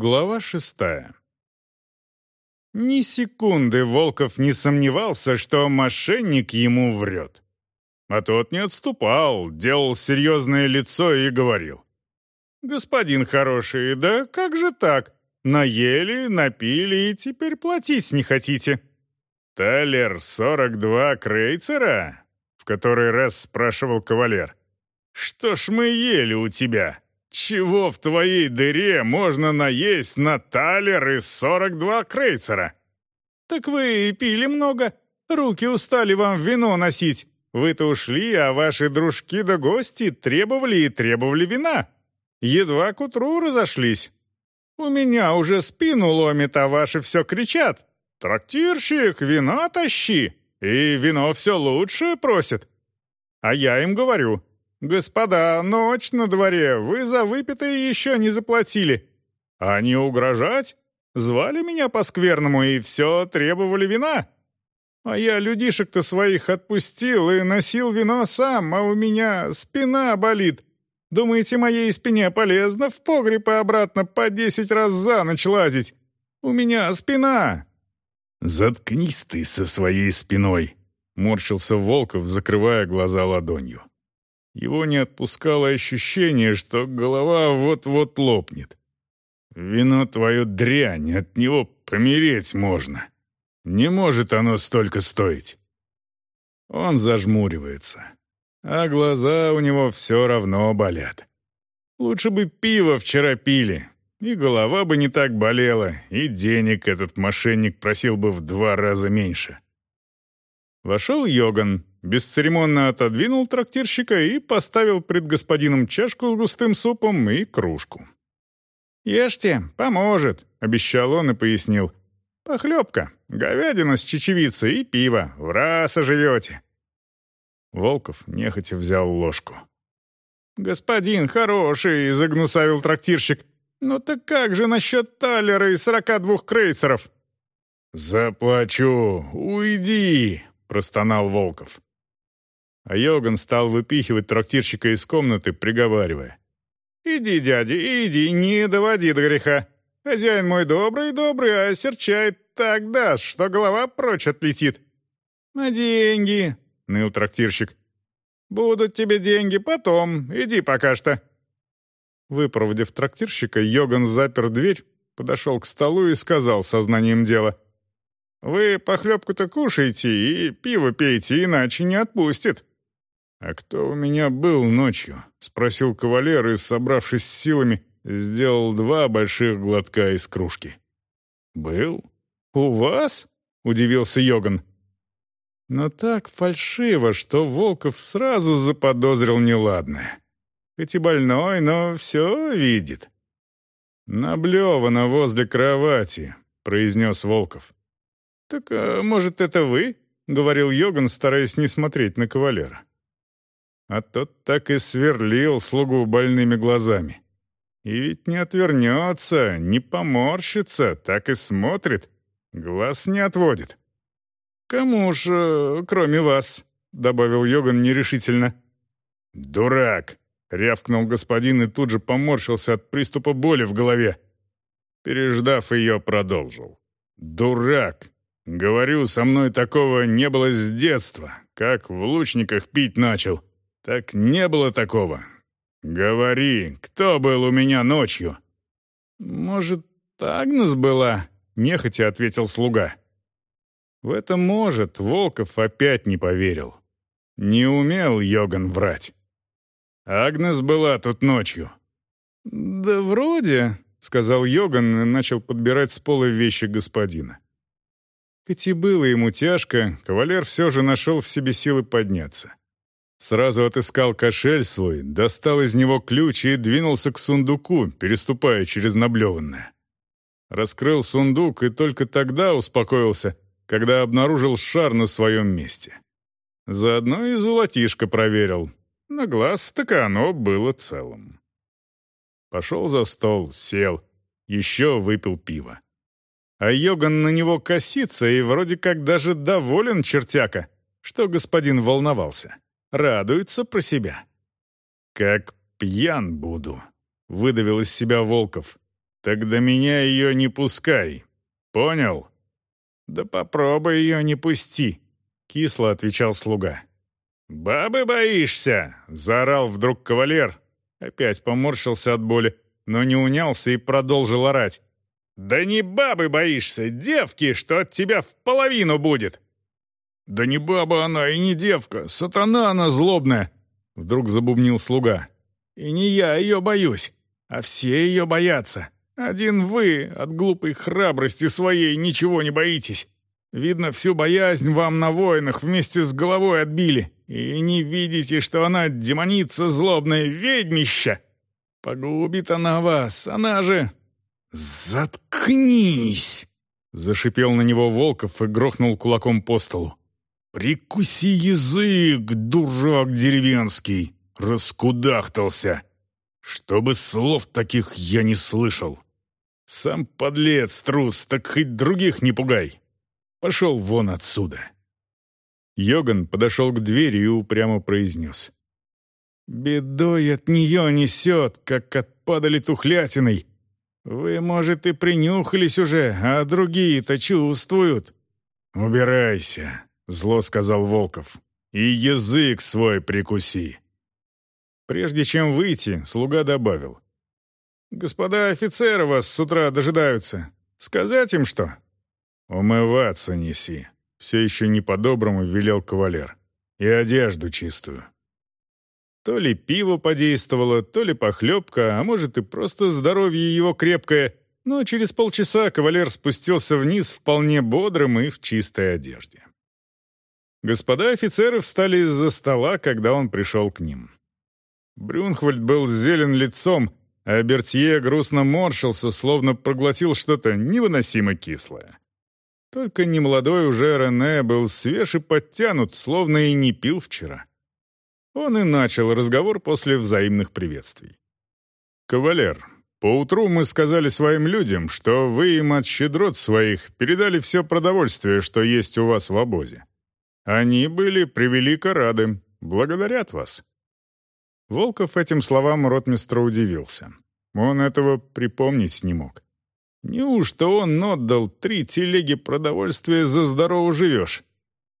Глава шестая. Ни секунды Волков не сомневался, что мошенник ему врет. А тот не отступал, делал серьезное лицо и говорил. «Господин хороший, да как же так? Наели, напили и теперь платить не хотите?» «Талер, 42 крейцера?» — в который раз спрашивал кавалер. «Что ж мы ели у тебя?» Чего в твоей дыре можно наесть на талер и 42 крейцера? Так вы пили много, руки устали вам вино носить. Вы-то ушли, а ваши дружки да гости требовали и требовали вина. Едва к утру разошлись. У меня уже спину ломит, а ваши все кричат. «Трактирщик, вина тащи!» И вино все лучше просит. А я им говорю, «Господа, ночь на дворе, вы за выпитое еще не заплатили. А не угрожать? Звали меня по-скверному и все требовали вина. А я людишек-то своих отпустил и носил вино сам, а у меня спина болит. Думаете, моей спине полезно в погреб и обратно по десять раз за ночь лазить? У меня спина!» «Заткнись ты со своей спиной!» — морщился Волков, закрывая глаза ладонью. Его не отпускало ощущение, что голова вот-вот лопнет. «Вино твою дрянь, от него помереть можно. Не может оно столько стоить». Он зажмуривается, а глаза у него все равно болят. Лучше бы пиво вчера пили, и голова бы не так болела, и денег этот мошенник просил бы в два раза меньше. Вошел Йоган, бесцеремонно отодвинул трактирщика и поставил пред господином чашку с густым супом и кружку. «Ешьте, поможет», — обещал он и пояснил. «Похлебка, говядина с чечевицей и пиво. В раз оживете». Волков нехотя взял ложку. «Господин хороший», — загнусавил трактирщик. «Ну так как же насчет талера и сорока двух крейсеров?» «Заплачу, уйди», — простонал Волков. А Йоган стал выпихивать трактирщика из комнаты, приговаривая. «Иди, дядя, иди, не доводи до греха. Хозяин мой добрый-добрый, а серчает так даст, что голова прочь отлетит». «На деньги», — ныл трактирщик. «Будут тебе деньги потом, иди пока что». Выпроводив трактирщика, Йоган запер дверь, подошел к столу и сказал сознанием дела. «Вы похлебку-то кушайте и пиво пейте, иначе не отпустит». «А кто у меня был ночью?» — спросил кавалер и, собравшись с силами, сделал два больших глотка из кружки. «Был? У вас?» — удивился Йоган. Но так фальшиво, что Волков сразу заподозрил неладное. Хоть и больной, но все видит. «Наблевано возле кровати», — произнес Волков. «Так, а, может, это вы?» — говорил Йоган, стараясь не смотреть на кавалера. А тот так и сверлил слугу больными глазами. И ведь не отвернется, не поморщится, так и смотрит, глаз не отводит. «Кому ж, э, кроме вас?» — добавил Йоган нерешительно. «Дурак!» — рявкнул господин и тут же поморщился от приступа боли в голове. Переждав ее, продолжил. «Дурак! Говорю, со мной такого не было с детства, как в лучниках пить начал. «Так не было такого. Говори, кто был у меня ночью?» «Может, Агнес была?» — нехотя ответил слуга. В это «может» Волков опять не поверил. Не умел Йоган врать. «Агнес была тут ночью». «Да вроде», — сказал Йоган и начал подбирать с пола вещи господина. Хоть и было ему тяжко, кавалер все же нашел в себе силы подняться. Сразу отыскал кошель свой, достал из него ключ и двинулся к сундуку, переступая через наблеванное. Раскрыл сундук и только тогда успокоился, когда обнаружил шар на своем месте. Заодно и золотишко проверил. На глаз так оно было целым. Пошел за стол, сел, еще выпил пиво. А Йоган на него косится и вроде как даже доволен чертяка, что господин волновался. Радуется про себя. «Как пьян буду», — выдавил из себя Волков. Так до меня ее не пускай. Понял?» «Да попробуй ее не пусти», — кисло отвечал слуга. «Бабы боишься?» — заорал вдруг кавалер. Опять поморщился от боли, но не унялся и продолжил орать. «Да не бабы боишься, девки, что от тебя в половину будет!» «Да не баба она и не девка, сатана она злобная!» Вдруг забубнил слуга. «И не я ее боюсь, а все ее боятся. Один вы от глупой храбрости своей ничего не боитесь. Видно, всю боязнь вам на воинах вместе с головой отбили, и не видите, что она демоница злобная ведьмища. Погубит она вас, она же...» «Заткнись!» — зашипел на него Волков и грохнул кулаком по столу. «Прикуси язык, дурак деревенский!» Раскудахтался. Чтобы слов таких я не слышал. Сам подлец, трус, так хоть других не пугай. Пошел вон отсюда. Йоган подошел к двери и упрямо произнес. «Бедой от нее несет, как от падали тухлятиной. Вы, может, и принюхались уже, а другие-то чувствуют». «Убирайся», — зло сказал Волков, — «и язык свой прикуси». Прежде чем выйти, слуга добавил. «Господа офицеры вас с утра дожидаются. Сказать им что?» «Умываться неси», — все еще не по-доброму велел кавалер. «И одежду чистую». То ли пиво подействовало, то ли похлебка, а может и просто здоровье его крепкое, но через полчаса кавалер спустился вниз вполне бодрым и в чистой одежде. Господа офицеры встали из-за стола, когда он пришел к ним. Брюнхвальд был зелен лицом, а Бертье грустно морщился, словно проглотил что-то невыносимо кислое. Только немолодой уже Рене был свеж и подтянут, словно и не пил вчера. Он и начал разговор после взаимных приветствий. «Кавалер, поутру мы сказали своим людям, что вы им от щедрот своих передали все продовольствие, что есть у вас в обозе. Они были превелико рады, благодарят вас». Волков этим словам ротмистра удивился. Он этого припомнить не мог. Неужто он отдал три телеги продовольствия за здорово живешь?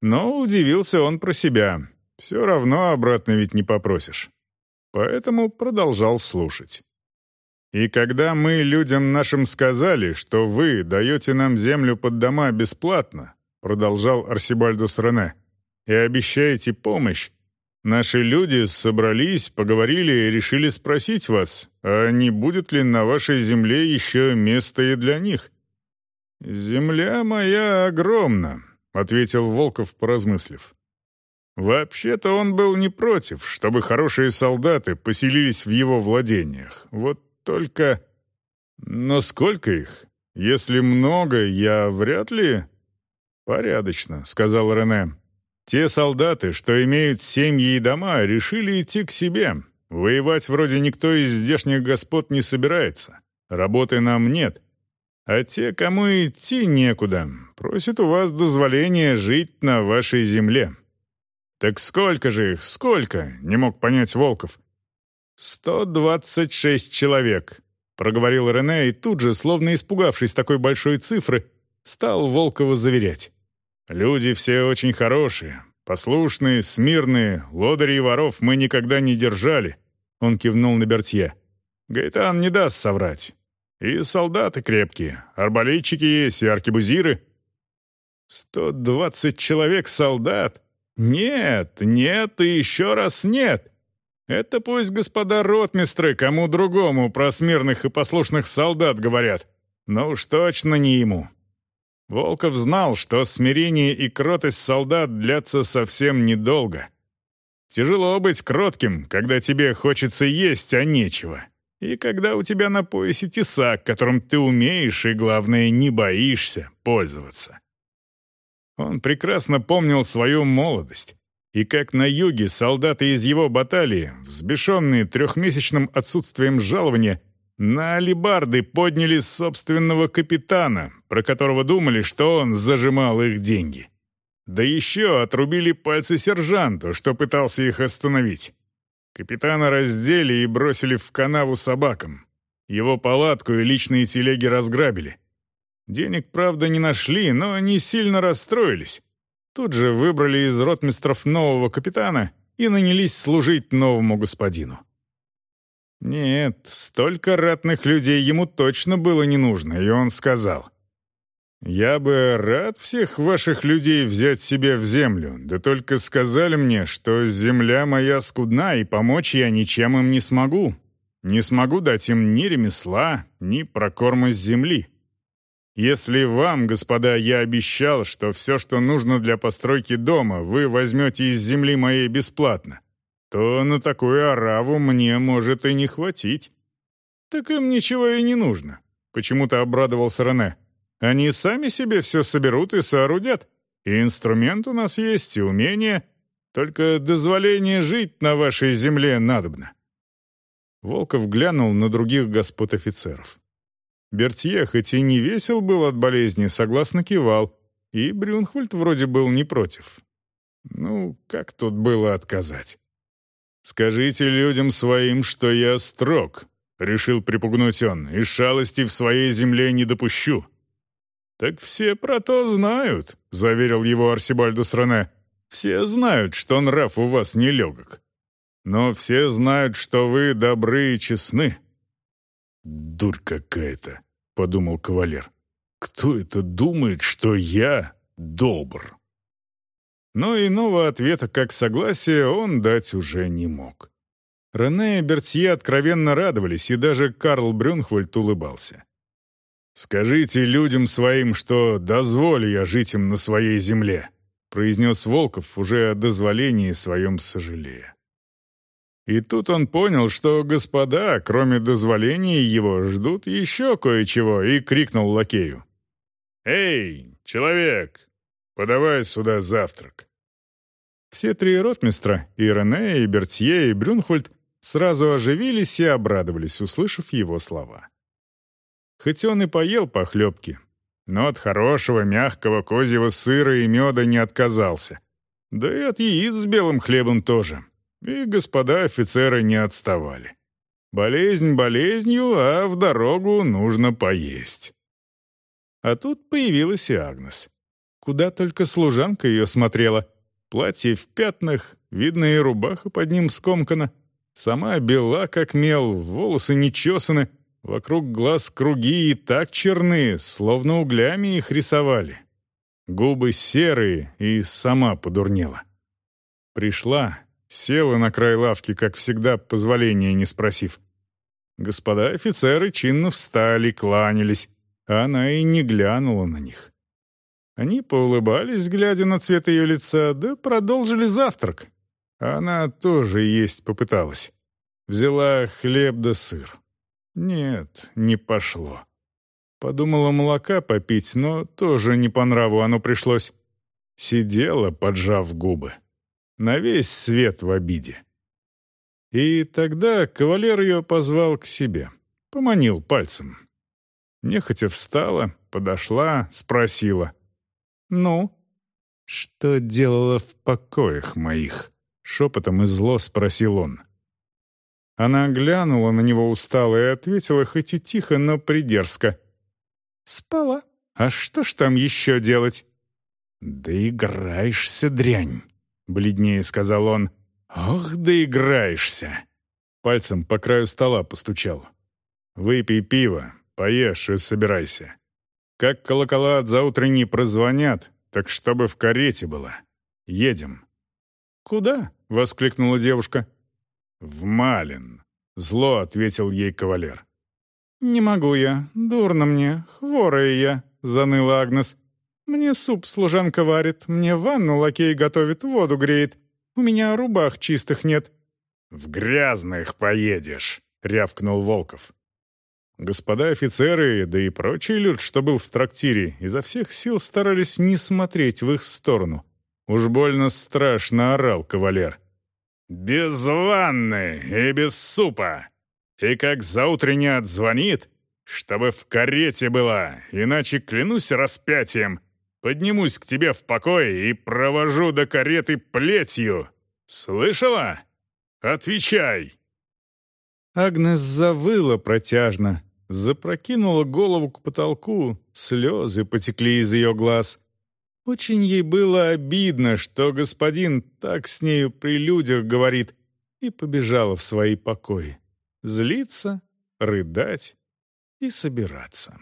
Но удивился он про себя. Все равно обратно ведь не попросишь. Поэтому продолжал слушать. «И когда мы людям нашим сказали, что вы даете нам землю под дома бесплатно», продолжал Арсибальдус Рене, «и обещаете помощь, Наши люди собрались, поговорили и решили спросить вас, а не будет ли на вашей земле еще место и для них?» «Земля моя огромна», — ответил Волков, поразмыслив. «Вообще-то он был не против, чтобы хорошие солдаты поселились в его владениях. Вот только... Но сколько их? Если много, я вряд ли...» «Порядочно», — сказал Рене. Те солдаты, что имеют семьи и дома, решили идти к себе. Воевать вроде никто из здешних господ не собирается. Работы нам нет. А те, кому идти некуда, просят у вас дозволения жить на вашей земле. Так сколько же их, сколько? Не мог понять Волков. «Сто двадцать шесть человек», — проговорил Рене и тут же, словно испугавшись такой большой цифры, стал Волкова заверять. Люди все очень хорошие, послушные, смирные, лодырей и воров мы никогда не держали. Он кивнул на Бертье. Гайтан не даст соврать. И солдаты крепкие, арбалетчики есть и аркебузиры. Сто двадцать человек солдат? Нет, нет и еще раз нет. Это пусть господа ротмистры кому другому про смирных и послушных солдат говорят, но уж точно не ему. Волков знал, что смирение и кротость солдат длятся совсем недолго. Тяжело быть кротким, когда тебе хочется есть, а нечего. И когда у тебя на поясе тесак, которым ты умеешь и, главное, не боишься пользоваться. Он прекрасно помнил свою молодость. И как на юге солдаты из его баталии, взбешенные трехмесячным отсутствием жалования, на алибарды подняли собственного капитана, про которого думали, что он зажимал их деньги. Да еще отрубили пальцы сержанту, что пытался их остановить. Капитана раздели и бросили в канаву собакам. Его палатку и личные телеги разграбили. Денег, правда, не нашли, но они сильно расстроились. Тут же выбрали из ротмистров нового капитана и нанялись служить новому господину. Нет, столько ратных людей ему точно было не нужно, и он сказал. «Я бы рад всех ваших людей взять себе в землю, да только сказали мне, что земля моя скудна, и помочь я ничем им не смогу. Не смогу дать им ни ремесла, ни прокорма с земли. Если вам, господа, я обещал, что все, что нужно для постройки дома, вы возьмете из земли моей бесплатно, то на такую ораву мне может и не хватить. Так им ничего и не нужно. Почему-то обрадовался Рене. Они сами себе все соберут и соорудят. И инструмент у нас есть, и умение. Только дозволение жить на вашей земле надобно. Волков глянул на других господ офицеров. Бертье, хоть и не весел был от болезни, согласно кивал, и Брюнхвальд вроде был не против. Ну, как тут было отказать? «Скажите людям своим, что я строг», — решил припугнуть он, «и шалости в своей земле не допущу». «Так все про то знают», — заверил его Арсибальдус Рене. «Все знают, что нрав у вас нелегок. Но все знают, что вы добры и честны». «Дурь какая-то», — подумал кавалер. «Кто это думает, что я добр?» Но иного ответа, как согласие, он дать уже не мог. Рене и Бертье откровенно радовались, и даже Карл Брюнхвальд улыбался. «Скажите людям своим, что дозволю я жить им на своей земле», произнес Волков, уже о дозволении своем сожалея. И тут он понял, что господа, кроме дозволения его, ждут еще кое-чего, и крикнул лакею. «Эй, человек, Подавай сюда завтрак». Все три ротмистра, и Рене, и Бертье, и Брюнхольд, сразу оживились и обрадовались, услышав его слова. Хоть он и поел похлебки, но от хорошего мягкого козьего сыра и меда не отказался. Да и от яиц с белым хлебом тоже. И господа офицеры не отставали. Болезнь болезнью, а в дорогу нужно поесть. А тут появилась и Агнес. Куда только служанка ее смотрела. Платье в пятнах, видно и рубаха под ним скомкана. Сама бела, как мел, волосы не чесаны, вокруг глаз круги и так черные, словно углями их рисовали. Губы серые и сама подурнела. Пришла, села на край лавки, как всегда, позволения не спросив. Господа офицеры чинно встали, кланялись, а она и не глянула на них. Они поулыбались, глядя на цвет ее лица, да продолжили завтрак. Она тоже есть попыталась. Взяла хлеб да сыр. Нет, не пошло. Подумала молока попить, но тоже не по нраву оно пришлось. Сидела, поджав губы. На весь свет в обиде. И тогда кавалер ее позвал к себе. Поманил пальцем. Нехотя встала, подошла, спросила — «Ну?» «Что делала в покоях моих?» — шепотом и зло спросил он. Она глянула на него устало и ответила хоть и тихо, но придерзко. «Спала. А что ж там еще делать?» «Да играешься, дрянь!» — бледнее сказал он. «Ох, да играешься!» Пальцем по краю стола постучал. «Выпей пиво, поешь и собирайся. Как колокола от заутренней прозвонят, так чтобы в карете было. Едем». «Куда?» — воскликнула девушка. «В Малин», — зло ответил ей кавалер. «Не могу я, дурно мне, хворая я», — заныла Агнес. «Мне суп служанка варит, мне ванну лакей готовит, воду греет. У меня рубах чистых нет». «В грязных поедешь», — рявкнул Волков. Господа офицеры, да и прочий люд, что был в трактире, изо всех сил старались не смотреть в их сторону. Уж больно страшно орал кавалер. «Без ванны и без супа! И как заутренне отзвонит, чтобы в карете была, иначе, клянусь распятием, поднимусь к тебе в покой и провожу до кареты плетью. Слышала? Отвечай!» Агнес завыла протяжно, запрокинула голову к потолку, слезы потекли из ее глаз. Очень ей было обидно, что господин так с нею при людях говорит, и побежала в свои покои. Злиться, рыдать и собираться.